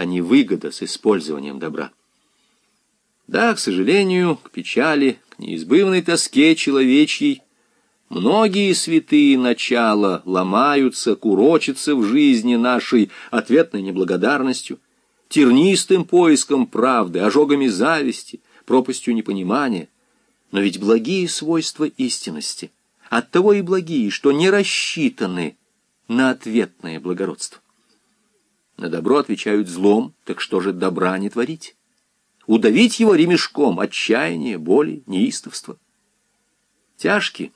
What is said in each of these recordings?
а не выгода с использованием добра. Да, к сожалению, к печали, к неизбывной тоске человечьей Многие святые начала ломаются, курочатся в жизни нашей ответной неблагодарностью, тернистым поиском правды, ожогами зависти, пропастью непонимания. Но ведь благие свойства истинности, оттого и благие, что не рассчитаны на ответное благородство. На добро отвечают злом, так что же добра не творить? Удавить его ремешком отчаяние, боли, неистовство. Тяжкие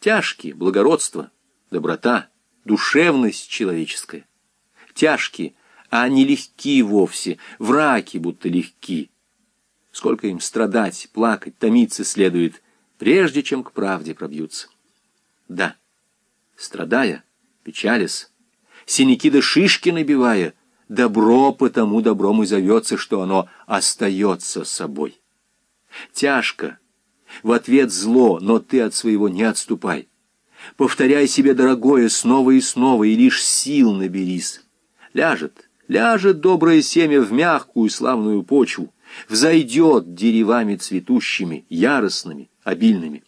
Тяжкие благородство, доброта, душевность человеческая. Тяжкие, а не легки вовсе, враки будто легки. Сколько им страдать, плакать, томиться следует, прежде чем к правде пробьются. Да, страдая, печалясь, синяки да шишки набивая, добро потому добром и зовется, что оно остается собой. Тяжко, в ответ зло, но ты от своего не отступай. Повторяй себе, дорогое, снова и снова, и лишь сил наберись. Ляжет, ляжет доброе семя в мягкую славную почву, взойдет деревами цветущими, яростными, обильными.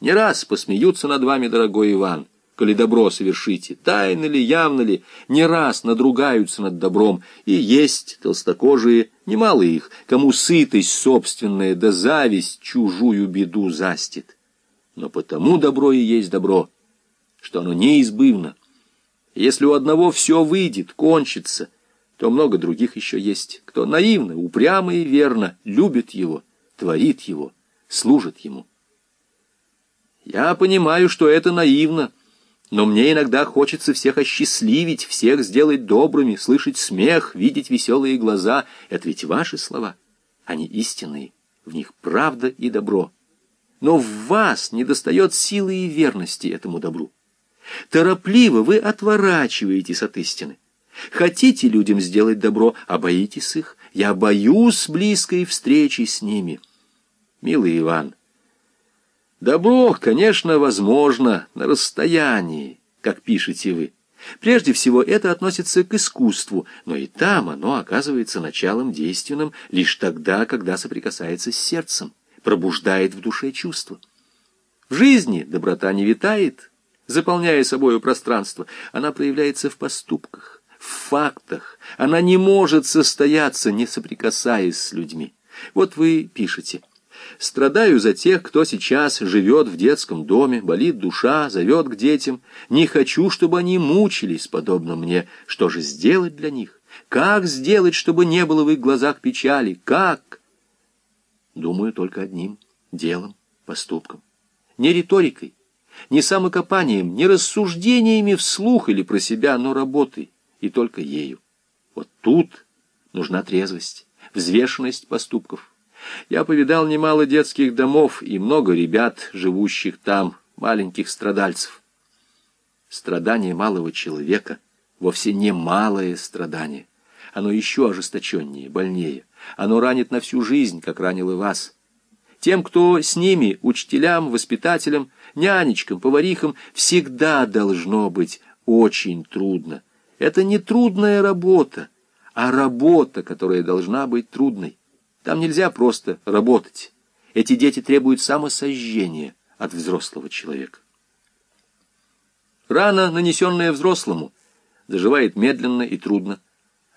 Не раз посмеются над вами, дорогой Иван, коли добро совершите, тайно ли, явно ли, не раз надругаются над добром, и есть толстокожие, немало их, кому сытость собственная да зависть чужую беду застит. Но потому добро и есть добро, что оно неизбывно. Если у одного все выйдет, кончится, то много других еще есть, кто наивно, упрямо и верно любит его, творит его, служит ему. Я понимаю, что это наивно, но мне иногда хочется всех осчастливить, всех сделать добрыми, слышать смех, видеть веселые глаза. Это ведь ваши слова, они истинные, в них правда и добро. Но в вас недостает силы и верности этому добру. Торопливо вы отворачиваетесь от истины. Хотите людям сделать добро, а боитесь их. Я боюсь близкой встречи с ними. Милый Иван, Добро, конечно, возможно на расстоянии, как пишете вы. Прежде всего, это относится к искусству, но и там оно оказывается началом действенным лишь тогда, когда соприкасается с сердцем, пробуждает в душе чувства. В жизни доброта не витает, заполняя собою пространство, она проявляется в поступках, в фактах, она не может состояться, не соприкасаясь с людьми. Вот вы пишете – Страдаю за тех, кто сейчас живет в детском доме, болит душа, зовет к детям. Не хочу, чтобы они мучились, подобно мне. Что же сделать для них? Как сделать, чтобы не было в их глазах печали? Как? Думаю только одним — делом, поступком. Не риторикой, не самокопанием, не рассуждениями вслух или про себя, но работой, и только ею. Вот тут нужна трезвость, взвешенность поступков. Я повидал немало детских домов и много ребят, живущих там, маленьких страдальцев. Страдание малого человека вовсе не малое страдание. Оно еще ожесточеннее, больнее. Оно ранит на всю жизнь, как ранило вас. Тем, кто с ними, учителям, воспитателям, нянечкам, поварихам, всегда должно быть очень трудно. Это не трудная работа, а работа, которая должна быть трудной. Там нельзя просто работать. Эти дети требуют самосожжения от взрослого человека. Рана, нанесенная взрослому, заживает медленно и трудно,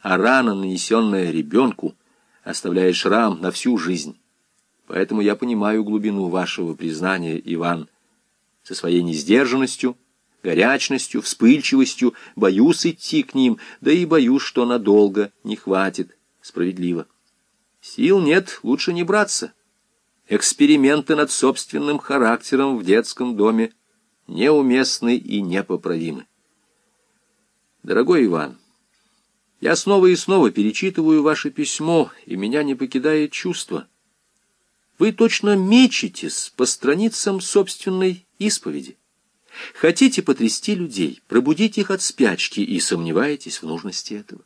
а рана, нанесенная ребенку, оставляет шрам на всю жизнь. Поэтому я понимаю глубину вашего признания, Иван. Со своей несдержанностью, горячностью, вспыльчивостью боюсь идти к ним, да и боюсь, что надолго не хватит. Справедливо. Сил нет, лучше не браться. Эксперименты над собственным характером в детском доме неуместны и непоправимы. Дорогой Иван, я снова и снова перечитываю ваше письмо, и меня не покидает чувство. Вы точно мечетесь по страницам собственной исповеди. Хотите потрясти людей, пробудить их от спячки и сомневаетесь в нужности этого.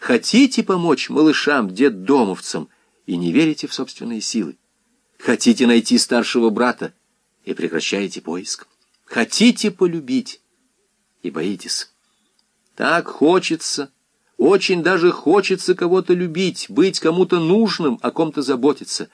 Хотите помочь малышам-детдомовцам и не верите в собственные силы. Хотите найти старшего брата и прекращаете поиск. Хотите полюбить и боитесь. Так хочется Очень даже хочется кого-то любить, быть кому-то нужным, о ком-то заботиться.